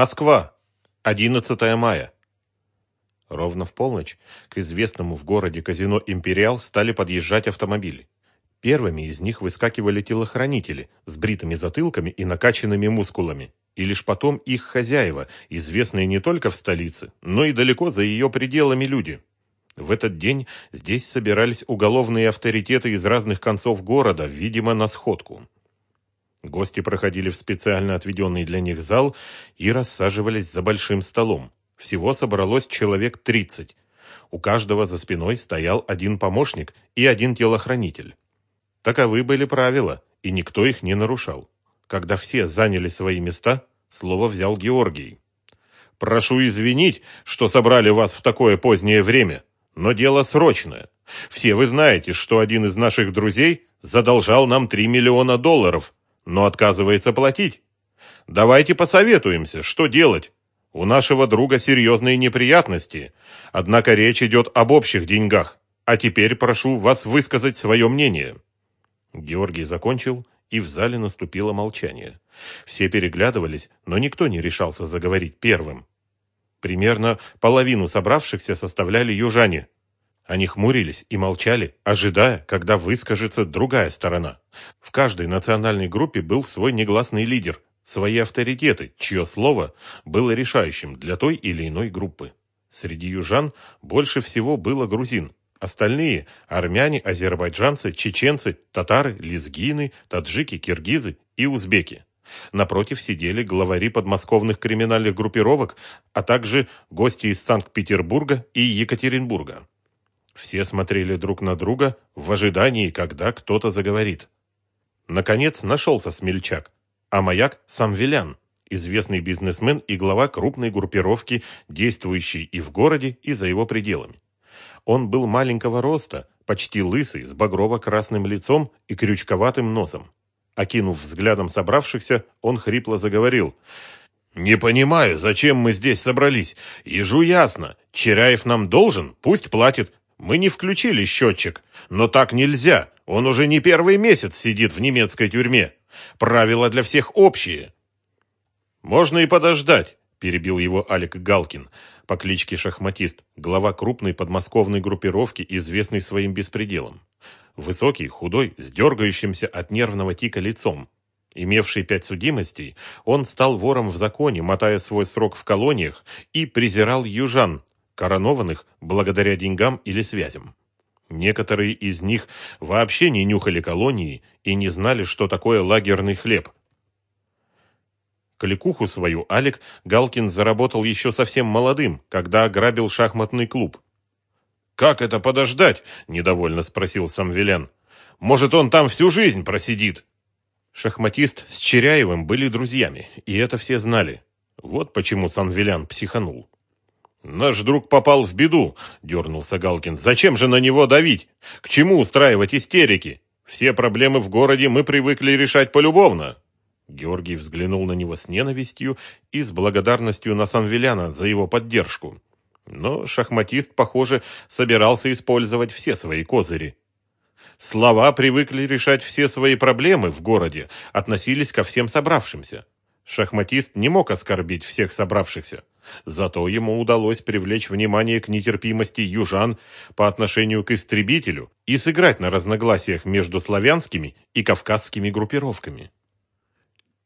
Москва. 11 мая. Ровно в полночь к известному в городе казино «Империал» стали подъезжать автомобили. Первыми из них выскакивали телохранители с бритыми затылками и накачанными мускулами. И лишь потом их хозяева, известные не только в столице, но и далеко за ее пределами люди. В этот день здесь собирались уголовные авторитеты из разных концов города, видимо, на сходку. Гости проходили в специально отведенный для них зал и рассаживались за большим столом. Всего собралось человек 30. У каждого за спиной стоял один помощник и один телохранитель. Таковы были правила, и никто их не нарушал. Когда все заняли свои места, слово взял Георгий. «Прошу извинить, что собрали вас в такое позднее время, но дело срочное. Все вы знаете, что один из наших друзей задолжал нам 3 миллиона долларов, но отказывается платить. Давайте посоветуемся, что делать. У нашего друга серьезные неприятности, однако речь идет об общих деньгах. А теперь прошу вас высказать свое мнение». Георгий закончил, и в зале наступило молчание. Все переглядывались, но никто не решался заговорить первым. Примерно половину собравшихся составляли южане. Они хмурились и молчали, ожидая, когда выскажется другая сторона. В каждой национальной группе был свой негласный лидер, свои авторитеты, чье слово было решающим для той или иной группы. Среди южан больше всего было грузин, Остальные – армяне, азербайджанцы, чеченцы, татары, лезгины, таджики, киргизы и узбеки. Напротив сидели главари подмосковных криминальных группировок, а также гости из Санкт-Петербурга и Екатеринбурга. Все смотрели друг на друга в ожидании, когда кто-то заговорит. Наконец нашелся смельчак, а маяк – сам Вилян, известный бизнесмен и глава крупной группировки, действующей и в городе, и за его пределами. Он был маленького роста, почти лысый, с багрово-красным лицом и крючковатым носом. Окинув взглядом собравшихся, он хрипло заговорил. «Не понимаю, зачем мы здесь собрались. Ежу ясно. Черяев нам должен, пусть платит. Мы не включили счетчик. Но так нельзя. Он уже не первый месяц сидит в немецкой тюрьме. Правила для всех общие». «Можно и подождать», – перебил его Алик Галкин по кличке Шахматист, глава крупной подмосковной группировки, известный своим беспределом. Высокий, худой, с дергающимся от нервного тика лицом. Имевший пять судимостей, он стал вором в законе, мотая свой срок в колониях, и презирал южан, коронованных благодаря деньгам или связям. Некоторые из них вообще не нюхали колонии и не знали, что такое лагерный хлеб – Кликуху свою Алик Галкин заработал еще совсем молодым, когда ограбил шахматный клуб. «Как это подождать?» – недовольно спросил Самвелян. «Может, он там всю жизнь просидит?» Шахматист с Черяевым были друзьями, и это все знали. Вот почему Санвелян психанул. «Наш друг попал в беду», – дернулся Галкин. «Зачем же на него давить? К чему устраивать истерики? Все проблемы в городе мы привыкли решать полюбовно». Георгий взглянул на него с ненавистью и с благодарностью на Санвеляна за его поддержку. Но шахматист, похоже, собирался использовать все свои козыри. Слова привыкли решать все свои проблемы в городе, относились ко всем собравшимся. Шахматист не мог оскорбить всех собравшихся. Зато ему удалось привлечь внимание к нетерпимости южан по отношению к истребителю и сыграть на разногласиях между славянскими и кавказскими группировками.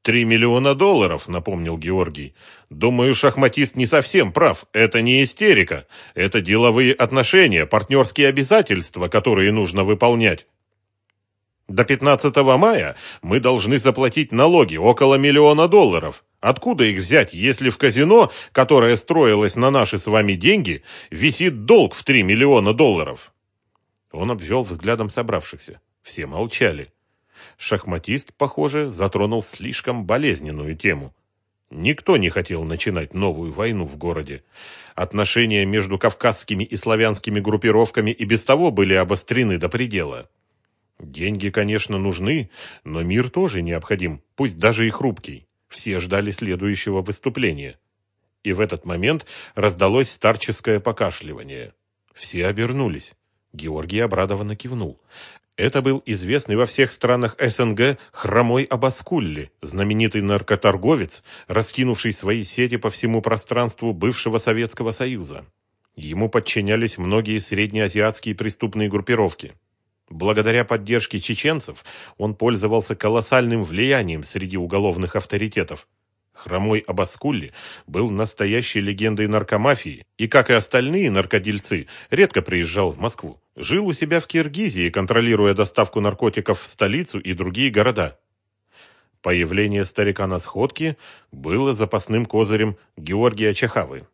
«Три миллиона долларов», — напомнил Георгий. «Думаю, шахматист не совсем прав. Это не истерика. Это деловые отношения, партнерские обязательства, которые нужно выполнять. До 15 мая мы должны заплатить налоги около миллиона долларов. Откуда их взять, если в казино, которое строилось на наши с вами деньги, висит долг в 3 миллиона долларов?» Он обвел взглядом собравшихся. Все молчали. Шахматист, похоже, затронул слишком болезненную тему. Никто не хотел начинать новую войну в городе. Отношения между кавказскими и славянскими группировками и без того были обострены до предела. Деньги, конечно, нужны, но мир тоже необходим, пусть даже и хрупкий. Все ждали следующего выступления. И в этот момент раздалось старческое покашливание. Все обернулись. Георгий обрадованно кивнул. Это был известный во всех странах СНГ хромой Абаскулли, знаменитый наркоторговец, раскинувший свои сети по всему пространству бывшего Советского Союза. Ему подчинялись многие среднеазиатские преступные группировки. Благодаря поддержке чеченцев он пользовался колоссальным влиянием среди уголовных авторитетов. Хромой Абаскулли был настоящей легендой наркомафии и, как и остальные наркодельцы, редко приезжал в Москву. Жил у себя в Киргизии, контролируя доставку наркотиков в столицу и другие города. Появление старика на сходке было запасным козырем Георгия Чахавы.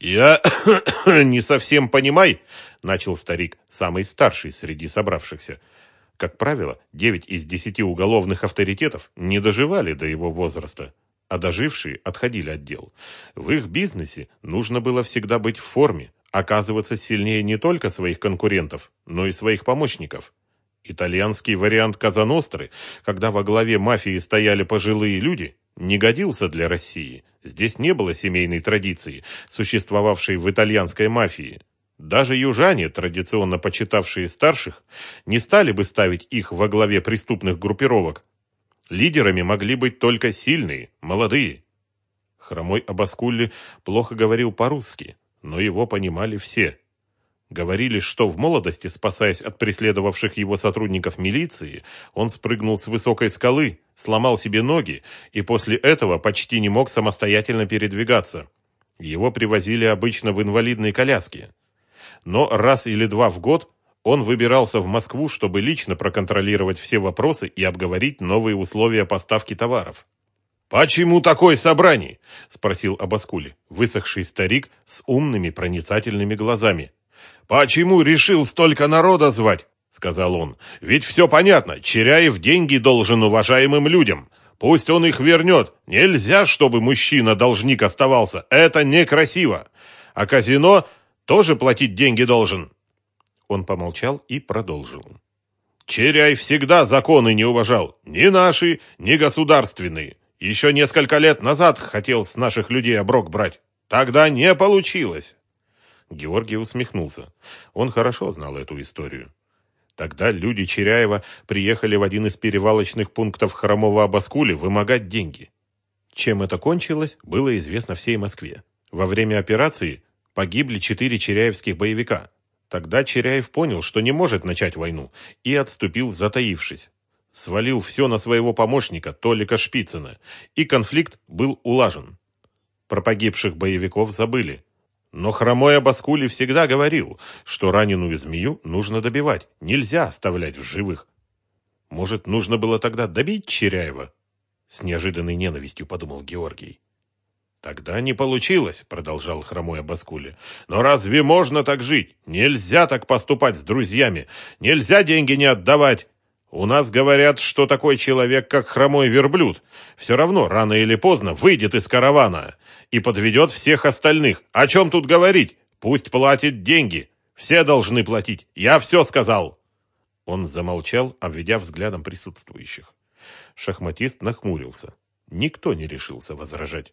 «Я не совсем понимаю», — начал старик, самый старший среди собравшихся, — как правило, 9 из 10 уголовных авторитетов не доживали до его возраста, а дожившие отходили от дел. В их бизнесе нужно было всегда быть в форме, оказываться сильнее не только своих конкурентов, но и своих помощников. Итальянский вариант Казаностры, когда во главе мафии стояли пожилые люди, не годился для России. Здесь не было семейной традиции, существовавшей в итальянской мафии. Даже южане, традиционно почитавшие старших, не стали бы ставить их во главе преступных группировок. Лидерами могли быть только сильные, молодые. Хромой Абаскулли плохо говорил по-русски, но его понимали все. Говорили, что в молодости, спасаясь от преследовавших его сотрудников милиции, он спрыгнул с высокой скалы, сломал себе ноги и после этого почти не мог самостоятельно передвигаться. Его привозили обычно в инвалидной коляске но раз или два в год он выбирался в Москву, чтобы лично проконтролировать все вопросы и обговорить новые условия поставки товаров. «Почему такое собрание?» – спросил Абаскули, высохший старик с умными проницательными глазами. «Почему решил столько народа звать?» – сказал он. «Ведь все понятно, Черяев деньги должен уважаемым людям. Пусть он их вернет. Нельзя, чтобы мужчина-должник оставался. Это некрасиво. А казино тоже платить деньги должен?» Он помолчал и продолжил. «Черяй всегда законы не уважал, ни наши, ни государственные. Еще несколько лет назад хотел с наших людей оброк брать. Тогда не получилось». Георгий усмехнулся. Он хорошо знал эту историю. Тогда люди Черяева приехали в один из перевалочных пунктов Хромого Абаскули вымогать деньги. Чем это кончилось, было известно всей Москве. Во время операции Погибли четыре черяевских боевика. Тогда Черяев понял, что не может начать войну, и отступил, затаившись. Свалил все на своего помощника, Толика Шпицына, и конфликт был улажен. Про погибших боевиков забыли. Но хромой Абаскули всегда говорил, что раненую змею нужно добивать, нельзя оставлять в живых. Может, нужно было тогда добить Черяева? С неожиданной ненавистью подумал Георгий. «Тогда не получилось», — продолжал хромой Абаскули. «Но разве можно так жить? Нельзя так поступать с друзьями. Нельзя деньги не отдавать. У нас говорят, что такой человек, как хромой верблюд, все равно рано или поздно выйдет из каравана и подведет всех остальных. О чем тут говорить? Пусть платит деньги. Все должны платить. Я все сказал». Он замолчал, обведя взглядом присутствующих. Шахматист нахмурился. Никто не решился возражать.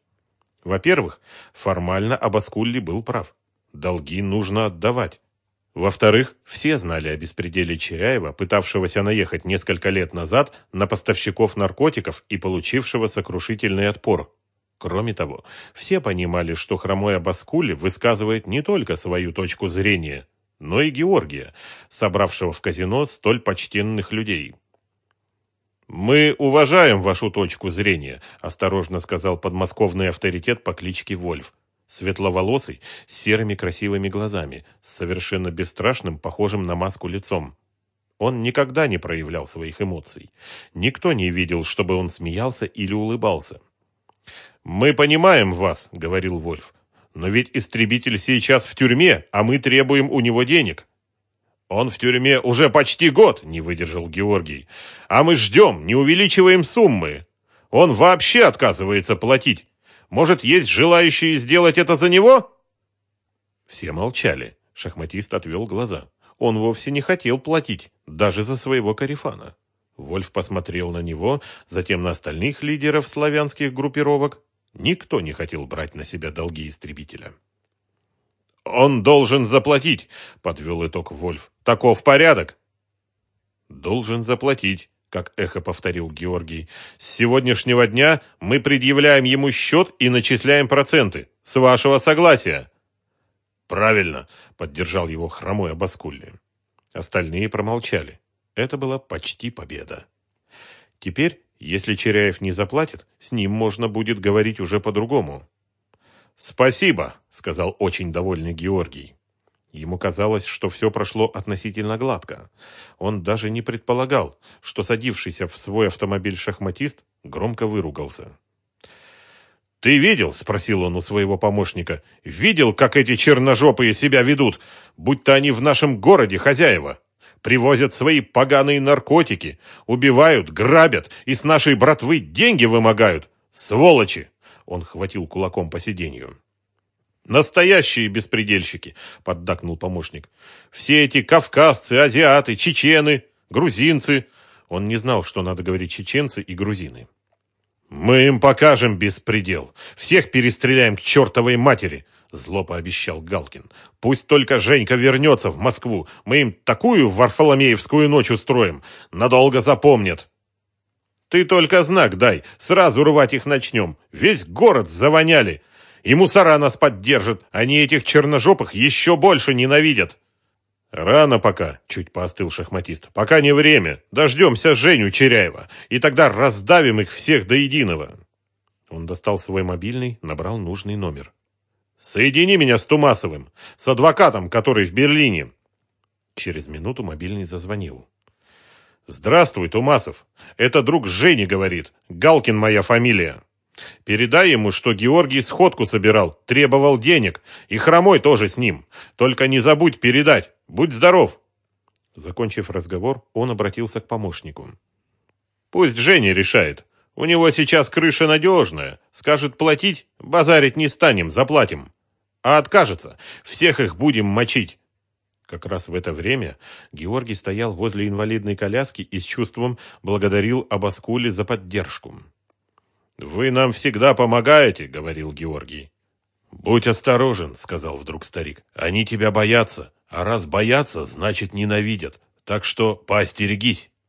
Во-первых, формально Абаскулли был прав. Долги нужно отдавать. Во-вторых, все знали о беспределе Черяева, пытавшегося наехать несколько лет назад на поставщиков наркотиков и получившего сокрушительный отпор. Кроме того, все понимали, что хромой Абаскули высказывает не только свою точку зрения, но и Георгия, собравшего в казино столь почтенных людей. «Мы уважаем вашу точку зрения», – осторожно сказал подмосковный авторитет по кличке Вольф. Светловолосый, с серыми красивыми глазами, с совершенно бесстрашным, похожим на маску лицом. Он никогда не проявлял своих эмоций. Никто не видел, чтобы он смеялся или улыбался. «Мы понимаем вас», — говорил Вольф. «Но ведь истребитель сейчас в тюрьме, а мы требуем у него денег. «Он в тюрьме уже почти год», — не выдержал Георгий. «А мы ждем, не увеличиваем суммы. Он вообще отказывается платить. Может, есть желающие сделать это за него?» Все молчали. Шахматист отвел глаза. Он вовсе не хотел платить, даже за своего карифана. Вольф посмотрел на него, затем на остальных лидеров славянских группировок. Никто не хотел брать на себя долги истребителя. «Он должен заплатить», — подвел итог Вольф. «Таков порядок». Должен заплатить, как эхо повторил Георгий. С сегодняшнего дня мы предъявляем ему счет и начисляем проценты. С вашего согласия. Правильно, поддержал его хромой Абаскулли. Остальные промолчали. Это была почти победа. Теперь, если Черяев не заплатит, с ним можно будет говорить уже по-другому. «Спасибо», — сказал очень довольный Георгий. Ему казалось, что все прошло относительно гладко. Он даже не предполагал, что садившийся в свой автомобиль шахматист громко выругался. «Ты видел?» — спросил он у своего помощника. «Видел, как эти черножопые себя ведут, будто они в нашем городе хозяева? Привозят свои поганые наркотики, убивают, грабят и с нашей братвы деньги вымогают. Сволочи!» Он хватил кулаком по сиденью. «Настоящие беспредельщики!» — поддакнул помощник. «Все эти кавказцы, азиаты, чечены, грузинцы...» Он не знал, что надо говорить чеченцы и грузины. «Мы им покажем беспредел. Всех перестреляем к чертовой матери!» Зло пообещал Галкин. «Пусть только Женька вернется в Москву. Мы им такую Варфоломеевскую ночь устроим. Надолго запомнят». «Ты только знак дай. Сразу рвать их начнем. Весь город завоняли. И мусора нас поддержат. Они этих черножопых еще больше ненавидят». «Рано пока», — чуть поостыл шахматист. «Пока не время. Дождемся Женю Черяева, и тогда раздавим их всех до единого». Он достал свой мобильный, набрал нужный номер. «Соедини меня с Тумасовым, с адвокатом, который в Берлине». Через минуту мобильный зазвонил. «Здравствуй, Тумасов. Это друг Жени говорит. Галкин моя фамилия. Передай ему, что Георгий сходку собирал, требовал денег, и Хромой тоже с ним. Только не забудь передать. Будь здоров!» Закончив разговор, он обратился к помощнику. «Пусть Женя решает. У него сейчас крыша надежная. Скажет платить, базарить не станем, заплатим. А откажется, всех их будем мочить». Как раз в это время Георгий стоял возле инвалидной коляски и с чувством благодарил Абаскули за поддержку. «Вы нам всегда помогаете», — говорил Георгий. «Будь осторожен», — сказал вдруг старик. «Они тебя боятся. А раз боятся, значит ненавидят. Так что поостерегись.